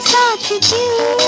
अजीब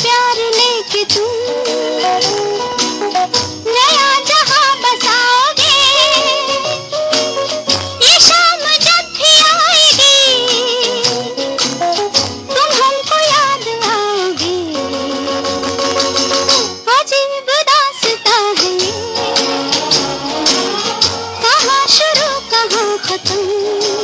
प्यार लेके तुम नया जहाँ बसाओगे, ये शाम जब भी आएगी, तुम हमको याद आओगे। अजीब दासता है कहाँ शुरू, कहाँ खत्म?